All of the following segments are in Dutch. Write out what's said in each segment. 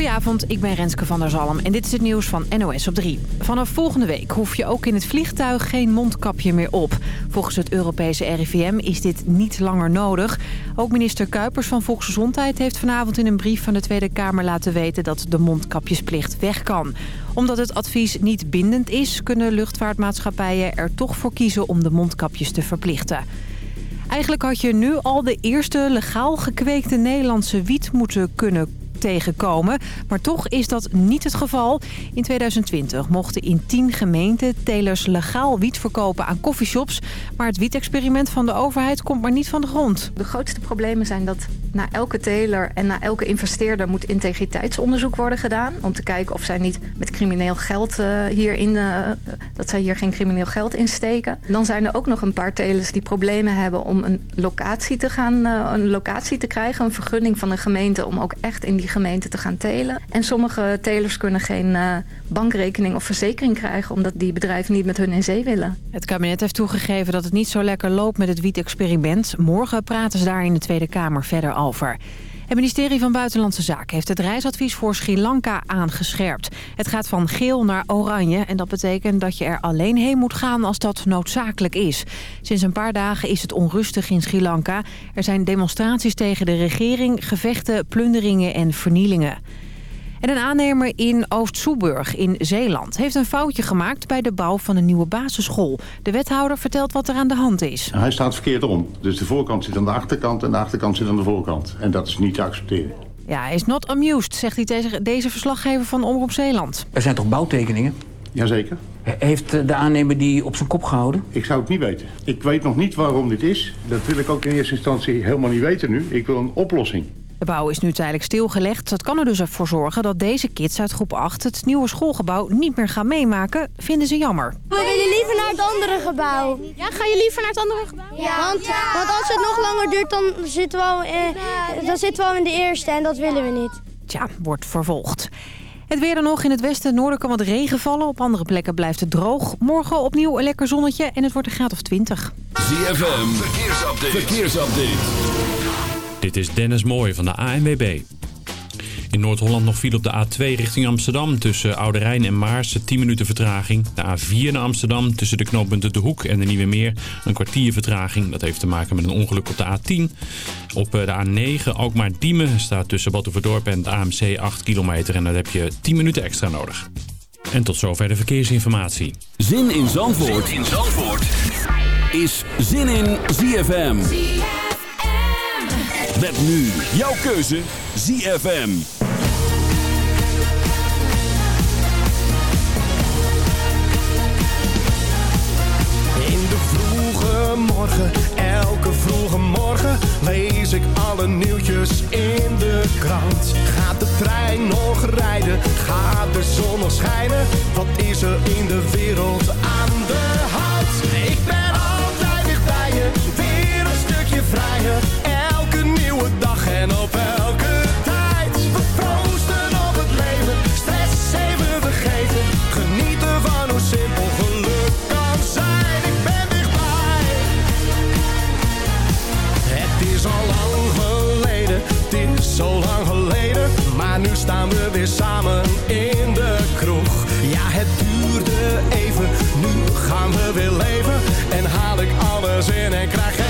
Goedenavond, ik ben Renske van der Zalm en dit is het nieuws van NOS op 3. Vanaf volgende week hoef je ook in het vliegtuig geen mondkapje meer op. Volgens het Europese RIVM is dit niet langer nodig. Ook minister Kuipers van Volksgezondheid heeft vanavond in een brief van de Tweede Kamer laten weten dat de mondkapjesplicht weg kan. Omdat het advies niet bindend is, kunnen luchtvaartmaatschappijen er toch voor kiezen om de mondkapjes te verplichten. Eigenlijk had je nu al de eerste legaal gekweekte Nederlandse wiet moeten kunnen tegenkomen. Maar toch is dat niet het geval. In 2020 mochten in 10 gemeenten telers legaal wiet verkopen aan coffeeshops. Maar het wietexperiment van de overheid komt maar niet van de grond. De grootste problemen zijn dat na elke teler en na elke investeerder moet integriteitsonderzoek worden gedaan. Om te kijken of zij niet met crimineel geld uh, hierin, uh, dat zij hier geen crimineel geld in steken. Dan zijn er ook nog een paar telers die problemen hebben om een locatie te gaan, uh, een locatie te krijgen. Een vergunning van een gemeente om ook echt in die gemeente te gaan telen. En sommige telers kunnen geen bankrekening of verzekering krijgen omdat die bedrijven niet met hun in zee willen. Het kabinet heeft toegegeven dat het niet zo lekker loopt met het wietexperiment. Morgen praten ze daar in de Tweede Kamer verder over. Het ministerie van Buitenlandse Zaken heeft het reisadvies voor Sri Lanka aangescherpt. Het gaat van geel naar oranje en dat betekent dat je er alleen heen moet gaan als dat noodzakelijk is. Sinds een paar dagen is het onrustig in Sri Lanka. Er zijn demonstraties tegen de regering, gevechten, plunderingen en vernielingen. En een aannemer in Oost-Soeburg in Zeeland heeft een foutje gemaakt bij de bouw van een nieuwe basisschool. De wethouder vertelt wat er aan de hand is. Hij staat verkeerd om. Dus de voorkant zit aan de achterkant en de achterkant zit aan de voorkant. En dat is niet te accepteren. Ja, hij is not amused, zegt hij tegen deze verslaggever van Omroep Zeeland. Er zijn toch bouwtekeningen? Jazeker. Heeft de aannemer die op zijn kop gehouden? Ik zou het niet weten. Ik weet nog niet waarom dit is. Dat wil ik ook in eerste instantie helemaal niet weten nu. Ik wil een oplossing. De bouw is nu tijdelijk stilgelegd. Dat kan er dus voor zorgen dat deze kids uit groep 8 het nieuwe schoolgebouw niet meer gaan meemaken. Vinden ze jammer. We willen liever naar het andere gebouw. Ja, ga je liever naar het andere gebouw? Ja. Want, want als het nog langer duurt, dan zitten, we al, eh, dan zitten we al in de eerste en dat willen we niet. Tja, wordt vervolgd. Het weer dan nog. In het westen en noorden kan wat regen vallen. Op andere plekken blijft het droog. Morgen opnieuw een lekker zonnetje en het wordt een graad of 20. ZFM, verkeersupdate. verkeersupdate. Dit is Dennis Mooij van de ANWB. In Noord-Holland nog viel op de A2 richting Amsterdam. Tussen Oude Rijn en Maarsen 10 minuten vertraging. De A4 naar Amsterdam tussen de knooppunten De Hoek en de Nieuwe Meer. Een kwartier vertraging. Dat heeft te maken met een ongeluk op de A10. Op eh, de A9 ook maar Diemen staat tussen Batuverdorp en het AMC 8 kilometer. En daar heb je 10 minuten extra nodig. En tot zover de verkeersinformatie. Zin in Zandvoort, zin in Zandvoort. is Zin in ZFM. Met nu jouw keuze ZFM. In de vroege morgen, elke vroege morgen, lees ik alle nieuwtjes in de krant. Gaat de trein nog rijden? Gaat de zon nog schijnen? Wat is er in de wereld aan de hand? Ik ben altijd dichtbij je, weer een stukje vrijer nu staan we weer samen in de kroeg. Ja, het duurde even, nu gaan we weer leven. En haal ik alles in en krijg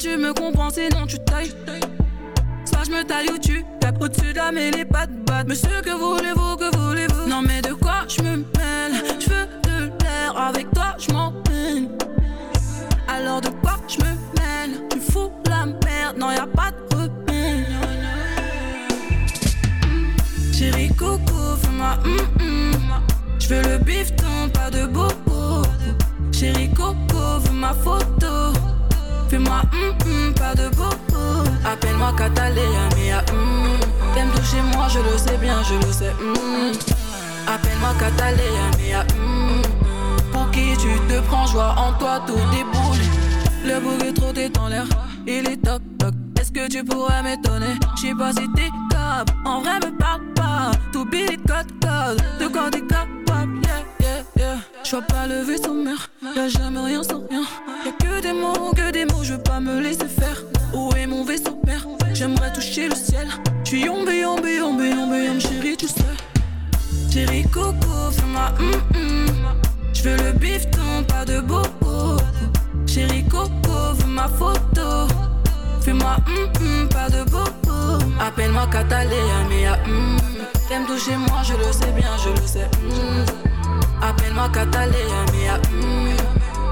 tu me comprends, sinon tu tailles. Soit je me taille ou tu tapes au-dessus de la mêlée, pas de batte. Monsieur, que voulez-vous, que voulez-vous? Non, mais de quoi je me mêle? Je veux de l'air, avec toi je m'en Alors de quoi je me mêle? Tu fous la merde, non, y a pas de remède. Chérie Coco, fais-moi hum hum. Je veux le bifton, pas de bobo. Chérie Coco, veux ma photo. Fais-moi hum hum, pas de bobo. Appelle-moi Catalina, mia hum. T'aimes toucher moi, je le sais bien, je le sais. Appelle-moi Catalina, mia hum. Pour qui tu te prends, joie en toi, tout déboule. Le trop est en l'air, il est toc toc. Est-ce que tu pourrais m'étonner? J'sais pas si t'es capable, en vrai me parle pas. Tout billet code code, de quoi t'es capable, yeah yeah yeah. J'vois pas le vaisseau mère, y'a jamais rien sans rien. Des que des mots, je veux pas me laisser faire. Où est mon vaisseau père? J'aimerais toucher le ciel. J'suis yombe, yombe, yombe, yombe, yombe, chérie, tu sais. Chérie Coco, fais-moi hum hum. J'veux le bifton, pas de bobo. Chérie Coco, veux ma photo. Fais-moi hum hum, pas de bobo. Appelle-moi Catalina, mia hum. T'aimes toucher moi, je le sais bien, je le sais. hum. Appelle-moi Catalina, mia hum.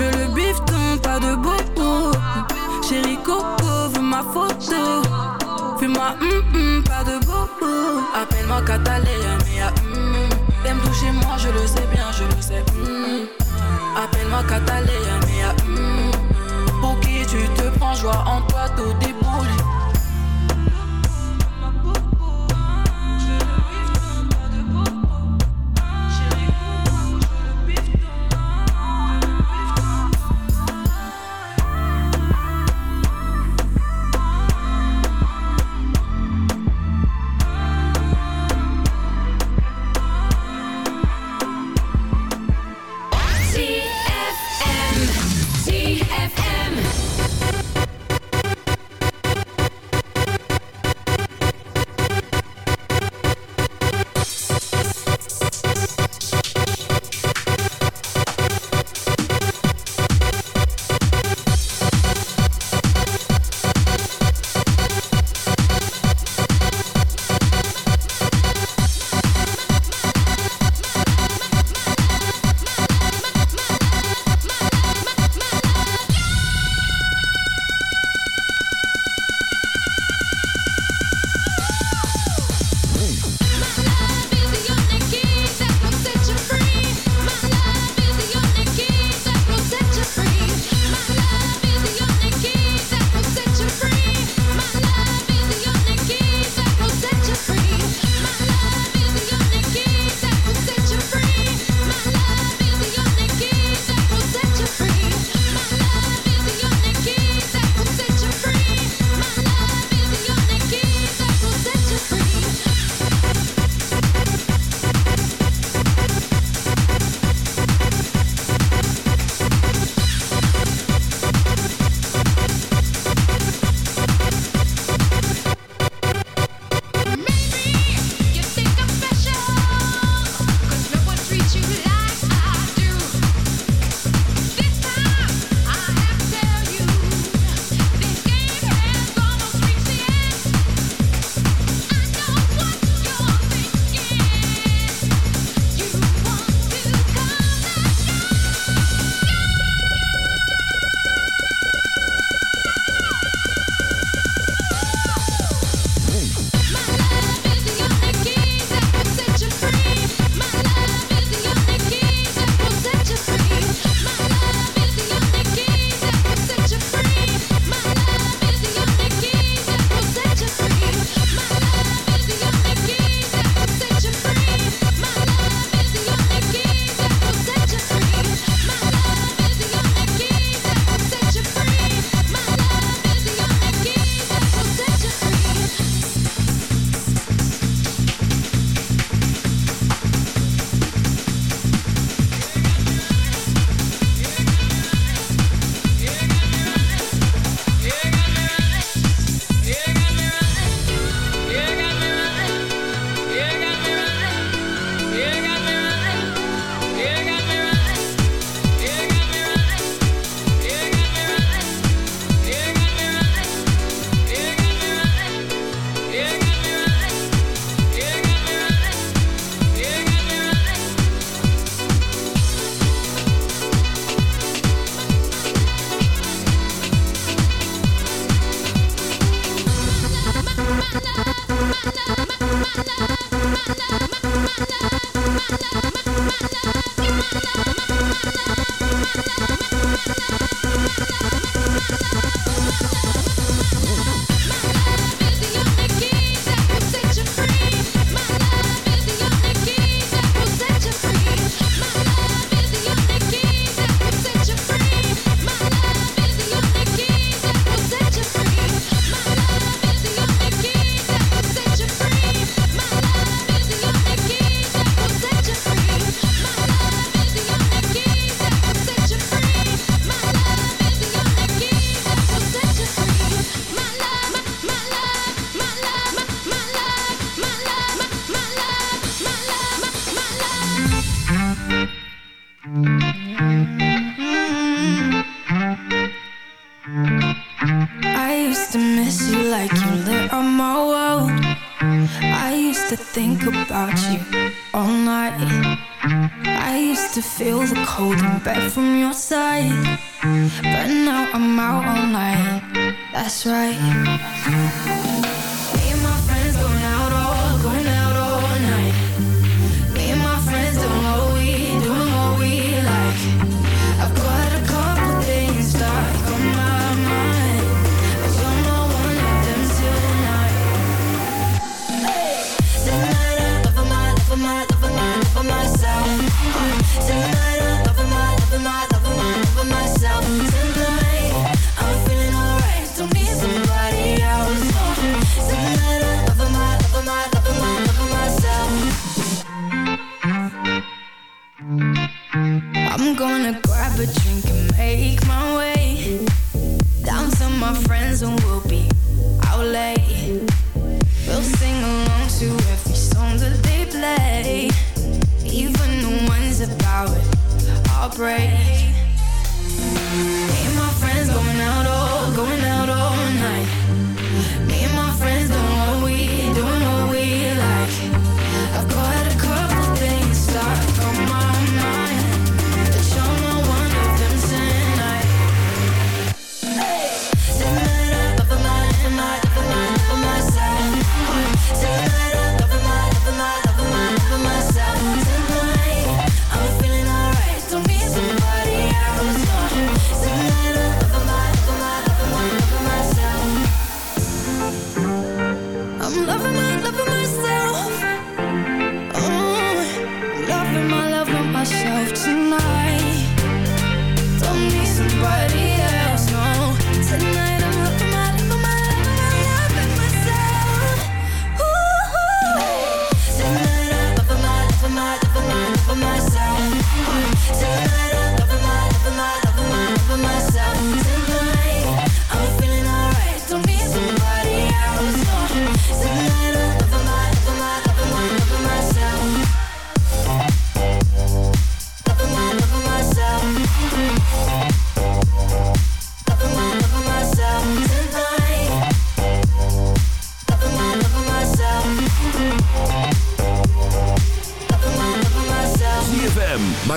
Je le bifton, pas de bobo. Chérie Coco, veux ma photo. Fais-moi hum hum, pas de bobo. Appelle-moi Catalina, mia hum. T'aimes toucher moi, je le sais bien, je le sais. hum. Appelle-moi Catalina, mia hum. Pour qui tu te prends, joie en toi, tout déboule.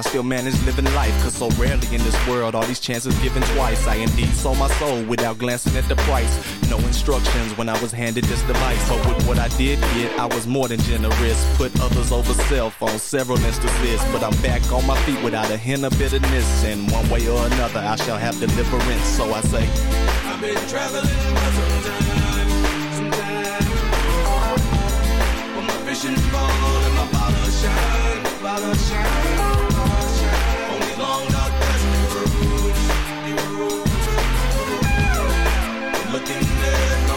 I still manage living life. Cause so rarely in this world all these chances given twice. I indeed sold my soul without glancing at the price. No instructions when I was handed this device. But with what I did get, I was more than generous. Put others over self on several instances. But I'm back on my feet without a hint of bitterness. And one way or another, I shall have deliverance. So I say, I've been traveling for some time. But my vision's bold and my bottle shine. Bottle shine. nothing left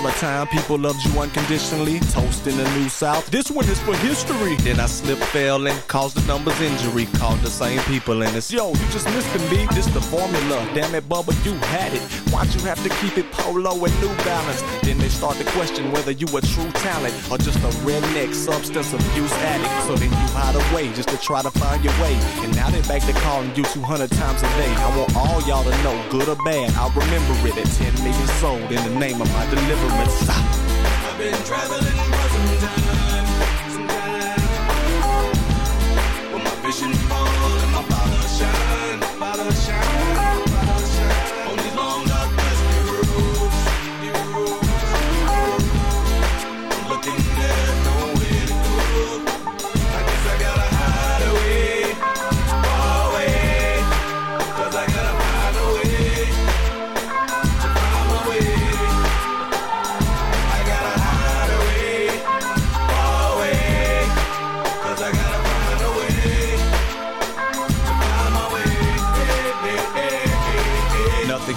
recall a time people loved you unconditionally, toasting the new south. This one is for history. Then I slipped, fell, and caused the numbers injury. Called the same people, and it's yo, you just missed the beat. This the formula. Damn it, Bubba, you had it. Why'd you have to keep it polo and New Balance? Then they start to question whether you a true talent or just a redneck substance abuse addict. So then you hide away just to try to find your way. And now they back to calling you 200 times a day. I want all y'all to know, good or bad, I'll remember it at 10 million sold in the name of my deliverance. I've been traveling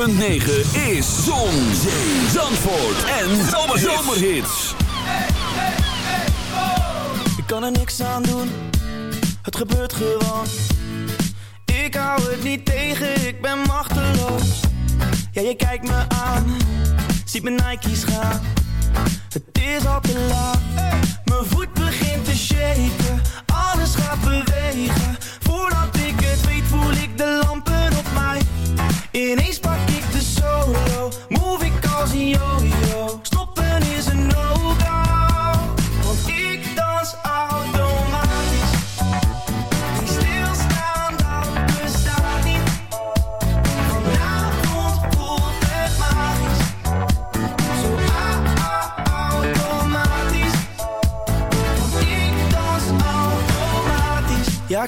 106.9 is Zon, Zee, Zandvoort en Zomerhits. Ik kan er niks aan doen, het gebeurt gewoon. Ik hou het niet tegen, ik ben machteloos. Ja, je kijkt me aan, ziet mijn Nike's gaan. Het is al te laat,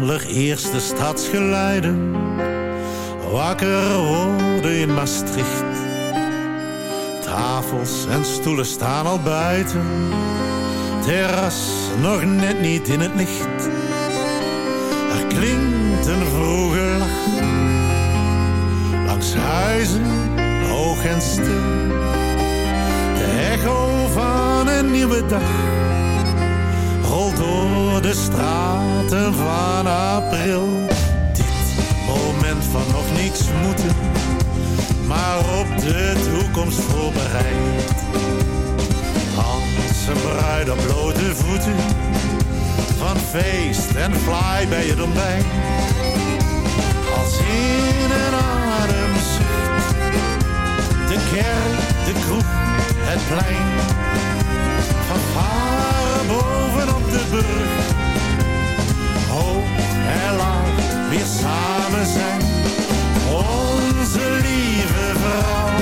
allereerste stadsgeluiden, wakker worden in Maastricht. Tafels en stoelen staan al buiten, terras nog net niet in het licht. Er klinkt een vroege lach, langs huizen hoog en stil. De echo van een nieuwe dag rolt door de straten van april. Dit moment van nog niets moeten, maar op de toekomst voorbereid. Als een bruid op blote voeten, van feest en fly bij het ontbijt. Als in een ademzucht, de kerk, de kroeg, het plein. Van varen bovenop de brug, hoog en laag weer samen zijn. Onze lieve vrouw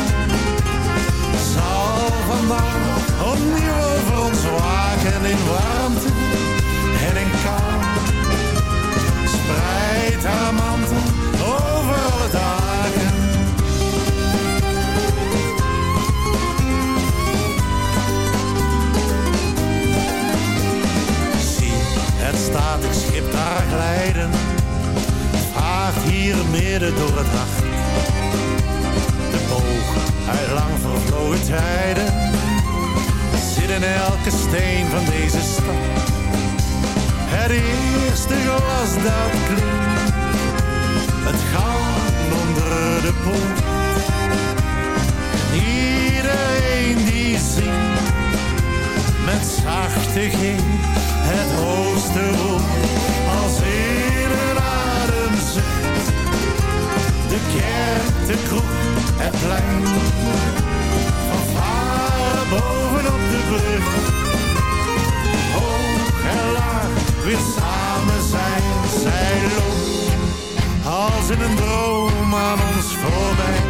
zal vandaag opnieuw over ons waken in warmte en in kou. Spreid haar glijden, vaart hier midden door het nacht. De boog uit lang vervlogen tijden zit in elke steen van deze stad. Het eerste glas dat klinkt, het goud onder de poort. Iedereen die zingt, met zachte G, het hoogste weer samen zijn. Zij loopt als in een droom aan ons voorbij.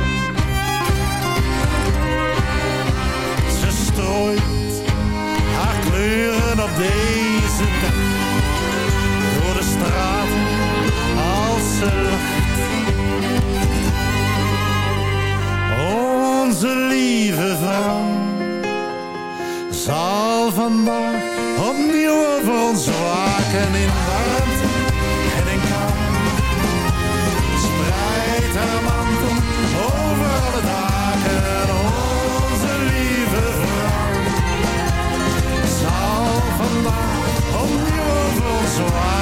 Ze strooit haar kleuren op deze dag. Door de straat als ze lacht. Onze lieve vrouw zal vandaag opnieuw over ons waken in warmte en in kou. Spreid haar mantel over alle dagen, onze lieve vrouw zal vandaag opnieuw over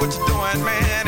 what you doing, man?